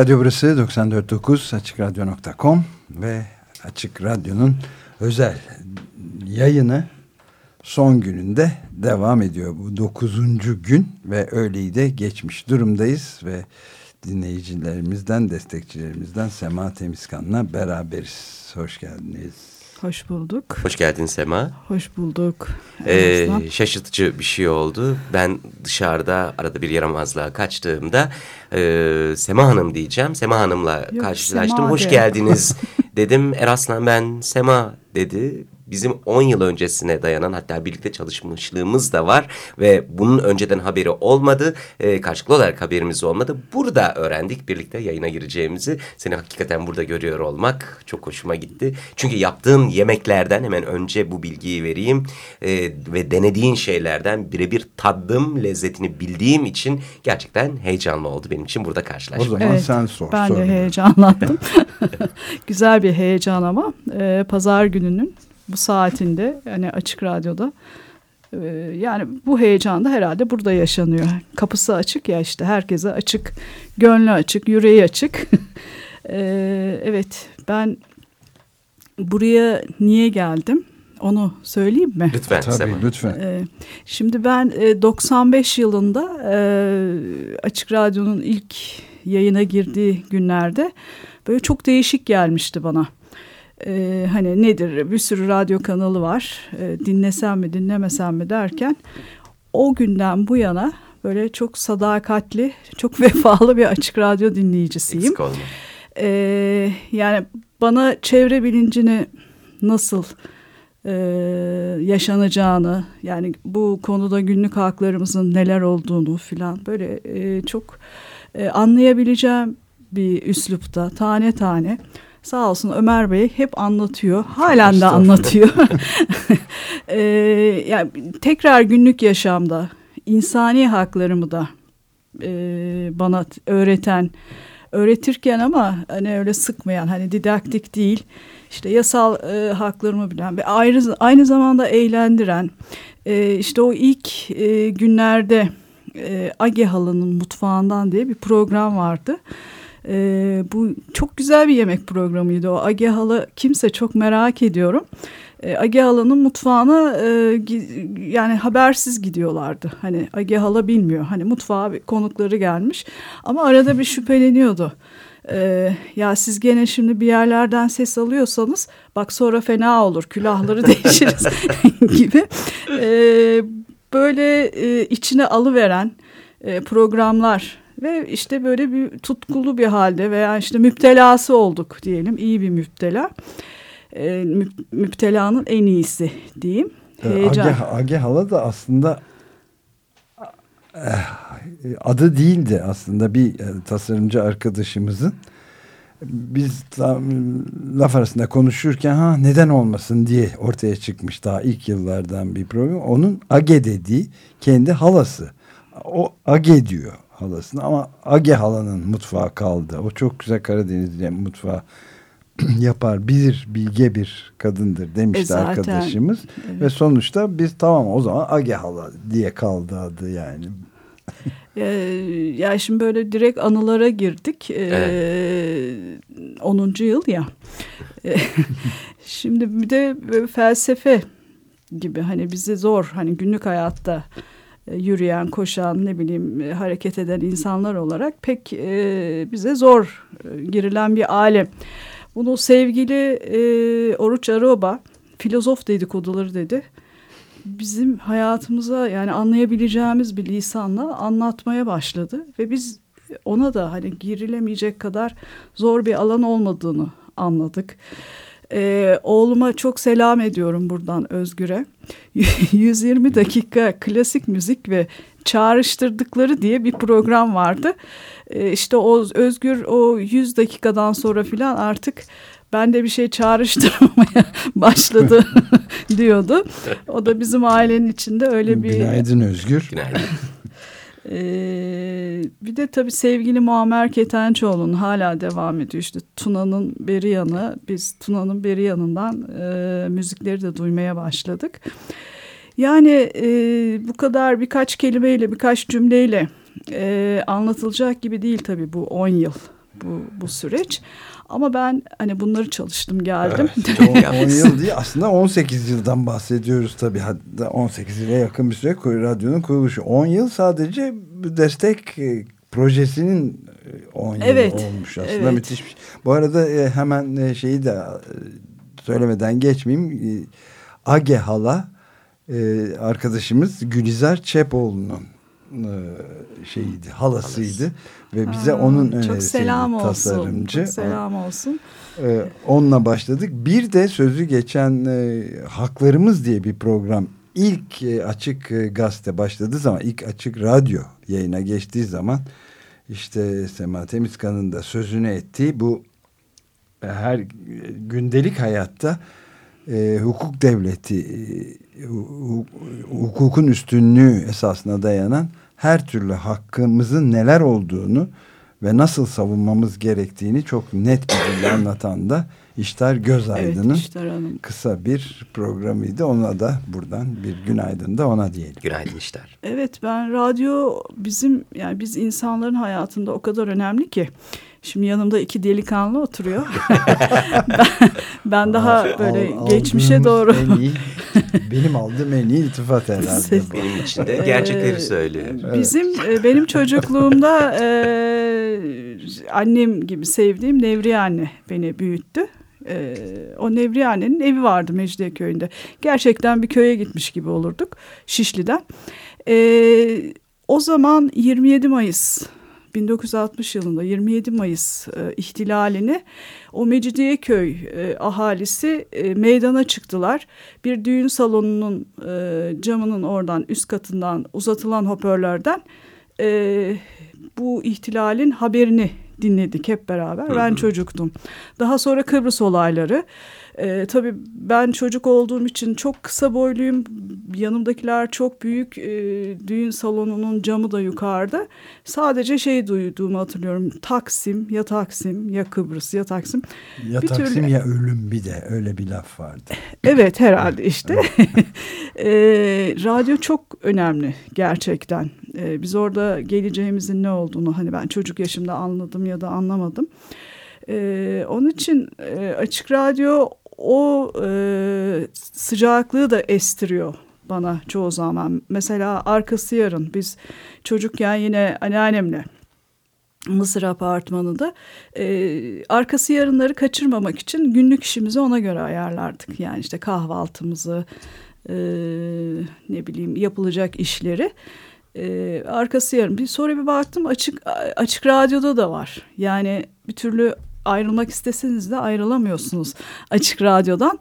Radyo burası 94.9 AçıkRadyo.com ve Açık Radyo'nun özel yayını son gününde devam ediyor. Bu dokuzuncu gün ve öğleyi de geçmiş durumdayız ve dinleyicilerimizden, destekçilerimizden Sema Temizkan'la beraberiz. Hoş geldiniz. Hoş bulduk. Hoş geldin Sema. Hoş bulduk. Ee, şaşırtıcı bir şey oldu. Ben dışarıda arada bir yaramazlığa kaçtığımda e, Sema Hanım diyeceğim. Sema Hanım'la Yok, karşılaştım. Sema Hoş de. geldiniz dedim. Eraslan ben Sema dedi bizim 10 yıl öncesine dayanan hatta birlikte çalışmışlığımız da var ve bunun önceden haberi olmadı. E, karşılıklı olarak haberimiz olmadı. Burada öğrendik birlikte yayına gireceğimizi. Seni hakikaten burada görüyor olmak çok hoşuma gitti. Çünkü yaptığın yemeklerden hemen önce bu bilgiyi vereyim e, ve denediğin şeylerden birebir tadım lezzetini bildiğim için gerçekten heyecanlı oldu benim için burada karşılaşmak. O zaman evet, sen sor. Ben sor de heyecanlandım. Güzel bir heyecan ama e, pazar gününün bu saatinde yani açık radyoda e, yani bu heyecan da herhalde burada yaşanıyor. Kapısı açık ya işte herkese açık, gönlü açık, yüreği açık. E, evet ben buraya niye geldim? Onu söyleyeyim mi? Lütfen. Tabii lütfen. Ee, şimdi ben 95 yılında Açık Radyo'nun ilk yayına girdiği günlerde böyle çok değişik gelmişti bana e, hani nedir? Bir sürü radyo kanalı var. E, dinlesem mi dinlemesem mi derken o günden bu yana böyle çok sadakatli çok vefalı bir açık radyo dinleyicisiyim. E, yani bana çevre bilincini nasıl e, yaşanacağını yani bu konuda günlük haklarımızın neler olduğunu filan böyle e, çok e, anlayabileceğim bir üslupta tane tane Sağ olsun Ömer Bey hep anlatıyor. Halen de anlatıyor. ee, yani tekrar günlük yaşamda insani haklarımı da e, bana öğreten, öğretirken ama hani öyle sıkmayan, hani didaktik değil. İşte yasal e, haklarımı bilen ve ayrı, aynı zamanda eğlendiren. E, işte o ilk e, günlerde e, Age Halı'nın mutfağından diye bir program vardı. E, bu çok güzel bir yemek programıydı o. Age Hala kimse çok merak ediyorum. E, Age Hala'nın mutfağına e, yani habersiz gidiyorlardı. Hani Age Hala bilmiyor. Hani mutfağa konukları gelmiş ama arada bir şüpheleniyordu. Ee, ya siz gene şimdi bir yerlerden ses alıyorsanız bak sonra fena olur külahları değişiriz gibi ee, böyle e, içine alıveren e, programlar ve işte böyle bir tutkulu bir halde veya işte müptelası olduk diyelim. iyi bir müptela. E, müptelanın en iyisi diyeyim. Heyecan. Age, Age Hala da aslında eh, adı değildi aslında bir e, tasarımcı arkadaşımızın biz laf arasında konuşurken ha neden olmasın diye ortaya çıkmış daha ilk yıllardan bir program. Onun Age dediği kendi halası. O Age diyor halasını ama Age halanın mutfağı kaldı. O çok güzel Karadeniz mutfağı yapar, bilir, bilge bir kadındır demişti e zaten, arkadaşımız. Evet. Ve sonuçta biz tamam o zaman Age hala diye kaldı adı yani. ee, ya şimdi böyle direkt anılara girdik. Ee, evet. 10. yıl ya. Ee, şimdi bir de felsefe gibi hani bize zor hani günlük hayatta yürüyen, koşan, ne bileyim e, hareket eden insanlar olarak pek e, bize zor e, girilen bir alem. Bunu sevgili e, Oruç Aroba filozof dedikoduları dedi. Bizim hayatımıza yani anlayabileceğimiz bir lisanla anlatmaya başladı ve biz ona da hani girilemeyecek kadar zor bir alan olmadığını anladık. Ee, oğluma çok selam ediyorum buradan Özgür'e. 120 dakika klasik müzik ve çağrıştırdıkları diye bir program vardı. Ee, işte o Özgür o 100 dakikadan sonra filan artık ben de bir şey çağrıştırmaya başladı diyordu. O da bizim ailenin içinde öyle bir... Günaydın Özgür. Günaydın. Ee, bir de tabii sevgili Muammer Ketençoğlu'nun hala devam ediyor. İşte Tuna'nın beri yanı, biz Tuna'nın beri yanından e, müzikleri de duymaya başladık. Yani e, bu kadar birkaç kelimeyle, birkaç cümleyle e, anlatılacak gibi değil tabii bu 10 yıl bu, bu süreç. Ama ben hani bunları çalıştım geldim. Evet, 10 yıl değil aslında 18 yıldan bahsediyoruz tabii. Hatta 18 yıla yakın bir süre radyonun kuruluşu. 10 yıl sadece destek e, projesinin 10 yıl evet, olmuş aslında evet. müthiş bir şey. Bu arada e, hemen şeyi de söylemeden geçmeyeyim. Age Hala arkadaşımız Gülizar Çepoğlu'nun şeyiydi, halasıydı ve bize Aa, onun önerisiydi selam tasarımcı. Çok selam olsun. Ee, onunla başladık. Bir de sözü geçen e, Haklarımız diye bir program ilk e, açık e, gazete başladığı zaman, ilk açık radyo yayına geçtiği zaman işte Sema Temizkan'ın da sözünü ettiği bu e, her gündelik hayatta e, hukuk devleti e, hukukun üstünlüğü esasına dayanan her türlü hakkımızın neler olduğunu ve nasıl savunmamız gerektiğini çok net bir dille anlatan da İştar Gözaydın'ın evet, kısa bir programıydı. Ona da buradan bir günaydın da ona diyelim. Günaydın İştar. Evet ben radyo bizim yani biz insanların hayatında o kadar önemli ki. Şimdi yanımda iki delikanlı oturuyor. ben, ben daha böyle al, geçmişe doğru. Benim aldığım en iyi iltifat herhalde. Benim için de gerçekleri ee, söylüyor. Bizim evet. benim çocukluğumda e, annem gibi sevdiğim Nevriye anne beni büyüttü. Ee, o Nevriye annenin evi vardı Mecidiyeköy'ünde. Gerçekten bir köye gitmiş gibi olurduk Şişli'den. Ee, o zaman 27 Mayıs 1960 yılında 27 Mayıs e, ihtilalini o Mecidiyeköy e, ahalisi e, meydana çıktılar. Bir düğün salonunun e, camının oradan üst katından uzatılan hoparlörden e, bu ihtilalin haberini dinledik hep beraber. Ben çocuktum. Daha sonra Kıbrıs olayları. E, tabii ben çocuk olduğum için çok kısa boyluyum. Yanımdakiler çok büyük. E, düğün salonunun camı da yukarıda. Sadece şey duyduğumu hatırlıyorum. Taksim ya Taksim ya Kıbrıs ya Taksim. Ya bir Taksim türlü... ya ölüm bir de öyle bir laf vardı. Evet herhalde işte. e, radyo çok önemli gerçekten. E, biz orada geleceğimizin ne olduğunu hani ben çocuk yaşımda anladım ya da anlamadım. Ee, onun için e, açık radyo o e, sıcaklığı da estiriyor bana çoğu zaman. Mesela arkası yarın biz çocukken yine anneannemle Mısır apartmanında e, arkası yarınları kaçırmamak için günlük işimizi ona göre ayarlardık. Yani işte kahvaltımızı e, ne bileyim yapılacak işleri. E, arkası yarın. Bir sonra bir baktım açık açık radyoda da var. Yani bir türlü ayrılmak isteseniz de ayrılamıyorsunuz açık radyodan.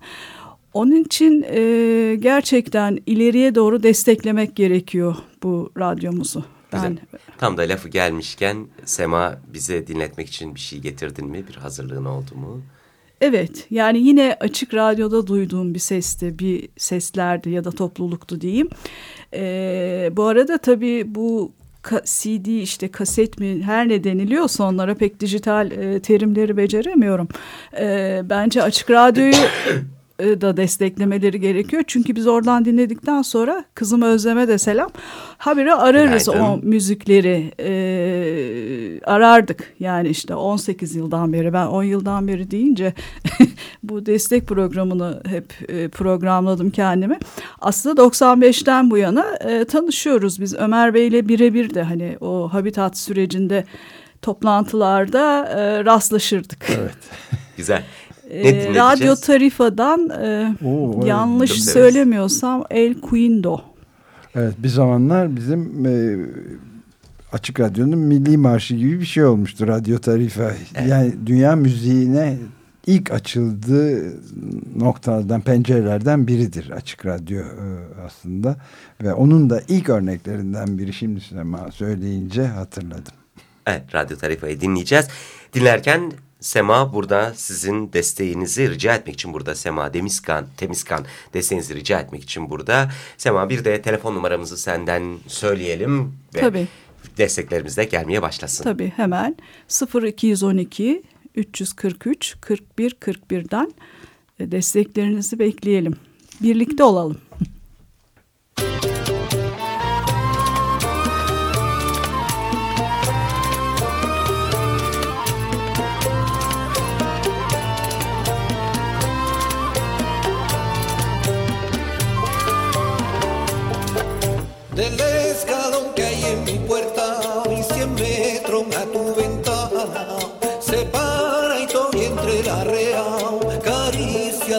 Onun için e, gerçekten ileriye doğru desteklemek gerekiyor bu radyomuzu. Ben... Tam da lafı gelmişken Sema bize dinletmek için bir şey getirdin mi? Bir hazırlığın oldu mu? Evet yani yine açık radyoda duyduğum bir sesti, bir seslerdi ya da topluluktu diyeyim. Ee, bu arada tabii bu CD işte kaset mi her ne deniliyorsa onlara pek dijital e, terimleri beceremiyorum. E, bence açık radyoyu da desteklemeleri gerekiyor. Çünkü biz oradan dinledikten sonra kızım Özlem'e de selam. Habire ararız Günaydın. o müzikleri. E, arardık. Yani işte 18 yıldan beri ben 10 yıldan beri deyince bu destek programını hep e, programladım kendime. Aslında 95'ten bu yana e, tanışıyoruz biz. Ömer Bey'le birebir de hani o habitat sürecinde toplantılarda e, rastlaşırdık. Evet. Güzel. E, Radyo Tarifa'dan e, Oo, yanlış evet. söylemiyorsam El Quindo. Evet bir zamanlar bizim e, Açık Radyo'nun milli marşı gibi bir şey olmuştu Radyo Tarifa. Evet. Yani dünya müziğine ilk açıldığı noktalardan, pencerelerden biridir Açık Radyo e, aslında. Ve onun da ilk örneklerinden biri şimdi sinema söyleyince hatırladım. Evet, Radyo Tarifa'yı dinleyeceğiz. Dinlerken Sema burada sizin desteğinizi rica etmek için burada. Sema Demiskan, Temiskan desteğinizi rica etmek için burada. Sema bir de telefon numaramızı senden söyleyelim. Ve Tabii. Desteklerimiz de gelmeye başlasın. Tabii hemen 0212 343 41 41'den desteklerinizi bekleyelim. Birlikte olalım.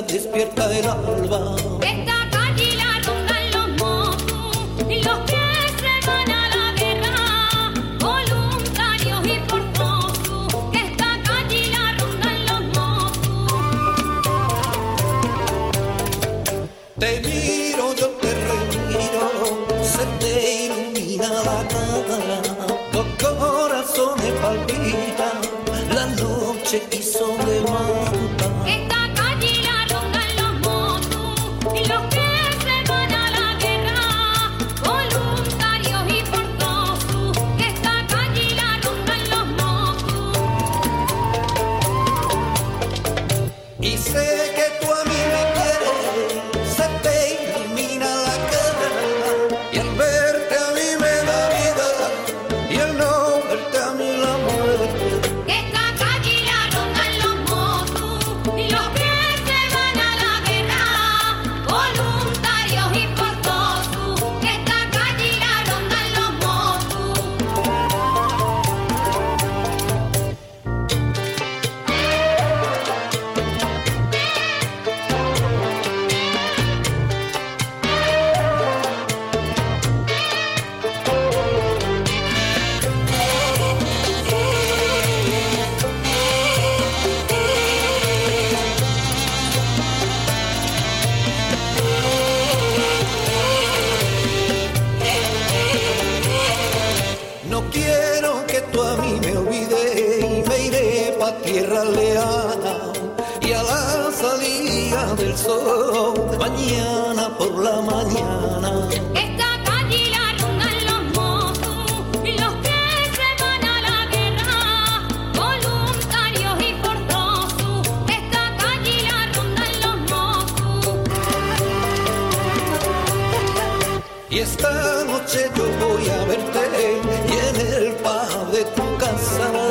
Despierta el alba Esta calle la rondan los mozos y los que se van a la guerra, voluntarios y forzosos. Esta calle la rondan los mozos. te miro yo te remiro se te ilumina la cara los corazones palpitan la noche hizo Y esta noche yo voy a verte y en el pub de tu casa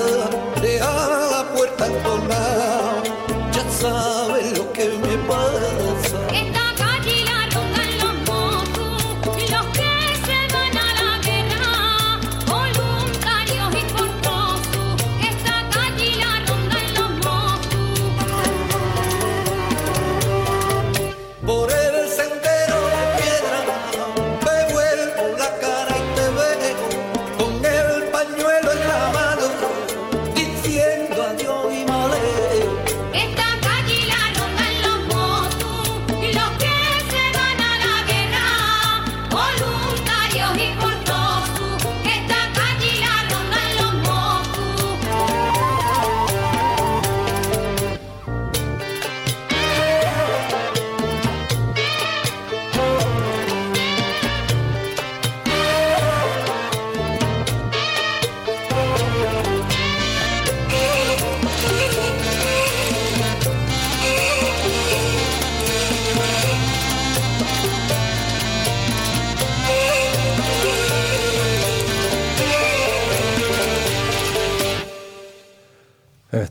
los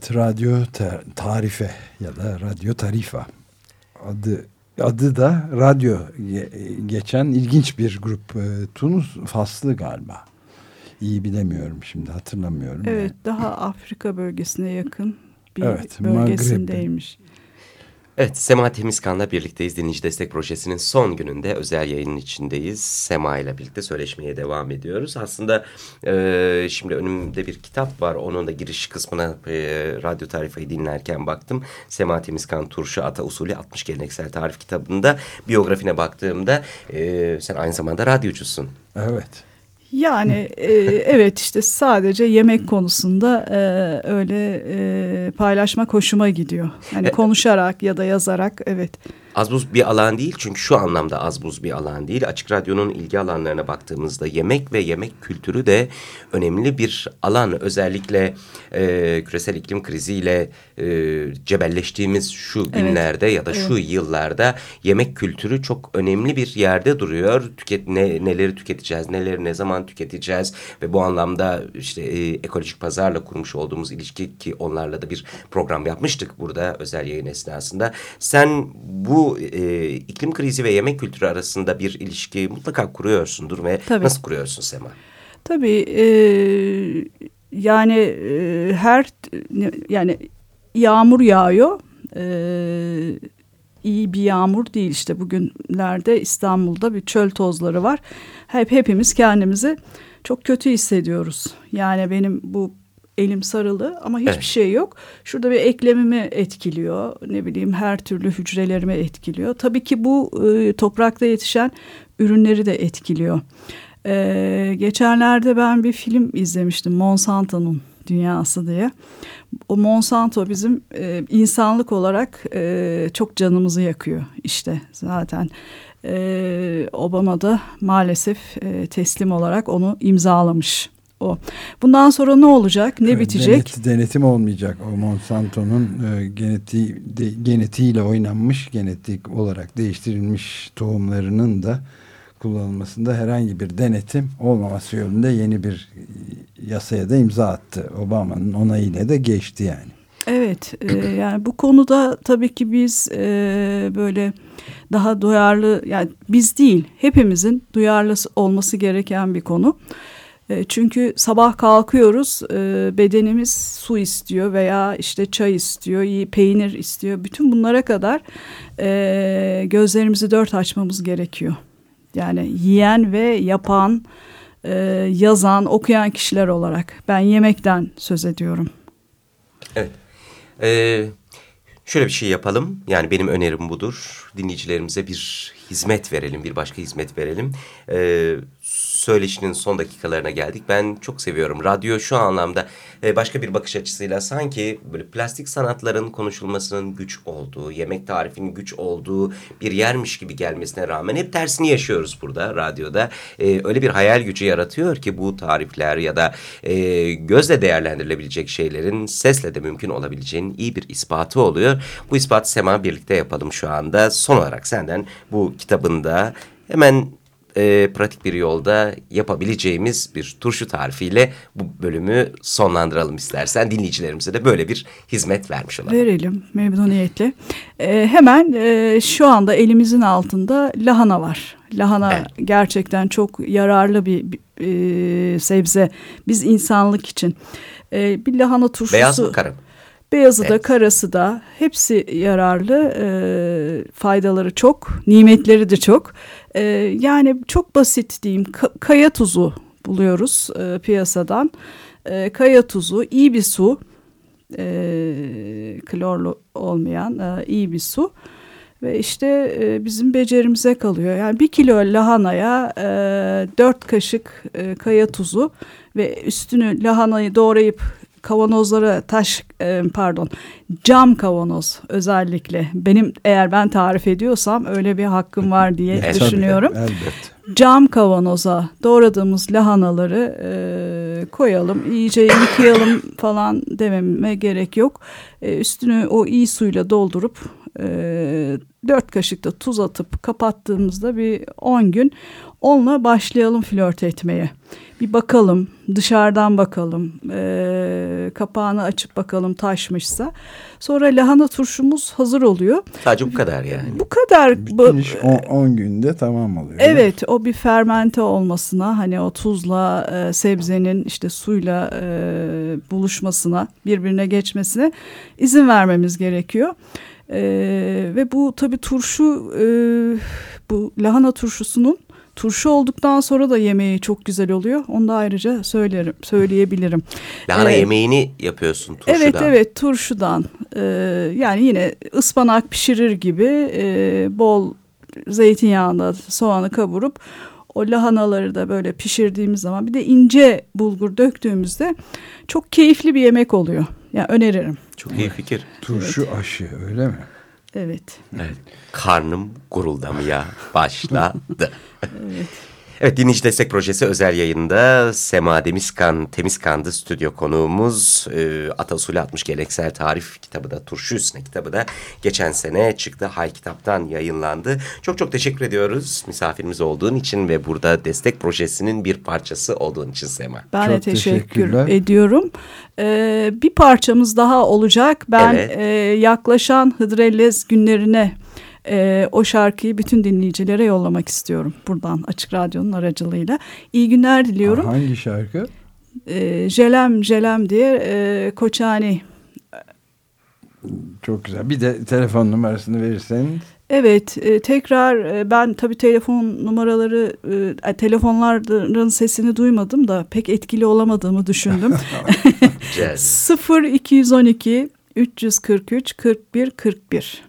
Evet, radyo ta- tarife ya da radyo tarifa adı adı da radyo ge- geçen ilginç bir grup e, Tunus faslı galiba. İyi bilemiyorum şimdi hatırlamıyorum. Evet daha Afrika bölgesine yakın bir Evet, bölgesindeymiş. Evet, Sema Temizkan'la birlikteyiz. Dinleyici Destek Projesi'nin son gününde özel yayının içindeyiz. Sema ile birlikte söyleşmeye devam ediyoruz. Aslında e, şimdi önümde bir kitap var. Onun da giriş kısmına e, radyo tarifayı dinlerken baktım. Sema Temizkan Turşu Ata Usulü 60 Geleneksel Tarif kitabında biyografine baktığımda e, sen aynı zamanda radyocusun. Evet. Yani e, evet işte sadece yemek konusunda e, öyle e, paylaşmak hoşuma gidiyor. Hani konuşarak ya da yazarak evet. Az buz bir alan değil çünkü şu anlamda az buz bir alan değil. Açık Radyo'nun ilgi alanlarına baktığımızda yemek ve yemek kültürü de önemli bir alan. Özellikle e, küresel iklim kriziyle e, cebelleştiğimiz şu günlerde ya da şu yıllarda yemek kültürü çok önemli bir yerde duruyor. Tüket, ne, neleri tüketeceğiz, neleri ne zaman tüketeceğiz ve bu anlamda işte e, ekolojik pazarla kurmuş olduğumuz ilişki ki onlarla da bir program yapmıştık burada özel yayın esnasında. Sen bu e, iklim krizi ve yemek kültürü arasında bir ilişki mutlaka kuruyorsundur ve Tabii. nasıl kuruyorsun Sema? Tabii e, yani e, her yani yağmur yağıyor. E, iyi bir yağmur değil işte bugünlerde İstanbul'da bir çöl tozları var. Hep hepimiz kendimizi çok kötü hissediyoruz. Yani benim bu elim sarılı ama hiçbir Evet. şey yok. Şurada bir eklemimi etkiliyor. Ne bileyim her türlü hücrelerimi etkiliyor. Tabii ki bu e, toprakta yetişen ürünleri de etkiliyor. Ee, geçenlerde ben bir film izlemiştim Monsanto'nun Dünyası diye. O Monsanto bizim e, insanlık olarak e, çok canımızı yakıyor işte zaten. E, Obama da maalesef e, teslim olarak onu imzalamış o. Bundan sonra ne olacak, ne Evet, bitecek? denet- denetim olmayacak. O Monsanto'nun e, genetiği, de, genetiğiyle oynanmış, genetik olarak değiştirilmiş tohumlarının da kullanılmasında herhangi bir denetim olmaması yönünde yeni bir e, yasaya da imza attı. Obama'nın onayıyla da geçti yani. Evet e, yani bu konuda tabii ki biz e, böyle daha duyarlı yani biz değil hepimizin duyarlı olması gereken bir konu. E, çünkü sabah kalkıyoruz e, bedenimiz su istiyor veya işte çay istiyor, peynir istiyor. Bütün bunlara kadar e, gözlerimizi dört açmamız gerekiyor. Yani yiyen ve yapan, yazan, okuyan kişiler olarak ben yemekten söz ediyorum. Evet. Ee, şöyle bir şey yapalım. Yani benim önerim budur. Dinleyicilerimize bir hizmet verelim, bir başka hizmet verelim. Ee, söyleşinin son dakikalarına geldik. Ben çok seviyorum. Radyo şu anlamda e, başka bir bakış açısıyla sanki böyle plastik sanatların konuşulmasının güç olduğu, yemek tarifinin güç olduğu bir yermiş gibi gelmesine rağmen hep tersini yaşıyoruz burada radyoda. Ee, öyle bir hayal gücü yaratıyor ki bu tarifler ya da e, gözle değerlendirilebilecek şeylerin sesle de mümkün olabileceğinin iyi bir ispatı oluyor. Bu ispatı Sema birlikte yapalım şu anda. Son olarak senden bu kitabında hemen e, pratik bir yolda yapabileceğimiz bir turşu tarifiyle bu bölümü sonlandıralım istersen. Dinleyicilerimize de böyle bir hizmet vermiş olalım. Verelim memnuniyetle. Ee, hemen e, şu anda elimizin altında lahana var. Lahana Evet. gerçekten çok yararlı bir, bir, e, sebze. Biz insanlık için. E, bir lahana turşusu. Beyaz mı kara mı? Beyazı da Evet. karası da hepsi yararlı. E, faydaları çok, nimetleri de çok. E, yani çok basit diyeyim. Ka- kaya tuzu buluyoruz e, piyasadan. E, kaya tuzu, iyi bir su, e, klorlu olmayan e, iyi bir su. Ve işte e, bizim becerimize kalıyor. Yani bir kilo lahanaya e, dört kaşık e, kaya tuzu ve üstünü lahanayı doğrayıp kavanozlara taş e, pardon cam kavanoz özellikle benim eğer ben tarif ediyorsam öyle bir hakkım var diye Evet. düşünüyorum. Tabii, elbette. Cam kavanoza doğradığımız lahanaları e, koyalım, iyice yıkayalım falan dememe gerek yok. E, üstünü o iyi suyla doldurup e, 4 kaşık da tuz atıp kapattığımızda bir 10 gün onunla başlayalım flört etmeye. Bir bakalım dışarıdan bakalım e, kapağını açıp bakalım taşmışsa. Sonra lahana turşumuz hazır oluyor. Sadece bu kadar yani. Bu kadar bu- Bütün iş 10 günde tamam oluyor. Evet o bir fermente olmasına hani o tuzla e, sebzenin işte suyla e, buluşmasına birbirine geçmesine izin vermemiz gerekiyor. E, ve bu tabii turşu e, bu lahana turşusunun turşu olduktan sonra da yemeği çok güzel oluyor. Onu da ayrıca söylerim, söyleyebilirim. Lahana Ee, yemeğini yapıyorsun turşudan. Evet evet turşudan Ee, yani yine ıspanak pişirir gibi e, bol zeytinyağında soğanı kavurup o lahanaları da böyle pişirdiğimiz zaman bir de ince bulgur döktüğümüzde çok keyifli bir yemek oluyor. Yani öneririm. Çok iyi fikir. Turşu aşı öyle mi? Evet. Evet. Karnım guruldamaya başladı. evet. Dinleyici Destek Projesi özel yayında Sema Demiskan, Temizkan'dı stüdyo konuğumuz. E, Ata Usulü 60 Geleneksel Tarif kitabı da, Turşu Üstüne kitabı da geçen sene çıktı. Hay Kitap'tan yayınlandı. Çok çok teşekkür ediyoruz misafirimiz olduğun için ve burada Destek Projesi'nin bir parçası olduğun için Sema. Ben Çok de teşekkür ediyorum. Ee, bir parçamız daha olacak. Ben Evet. e, yaklaşan Hıdrellez günlerine e, o şarkıyı bütün dinleyicilere yollamak istiyorum. Buradan Açık Radyo'nun aracılığıyla. İyi günler diliyorum. Hangi şarkı? E, jelem Jelem diye e, Koçani. Çok güzel. Bir de telefon numarasını verirseniz. Evet e, tekrar e, ben tabii telefon numaraları e, telefonların sesini duymadım da pek etkili olamadığımı düşündüm. Cez. 0 212 343 41 41.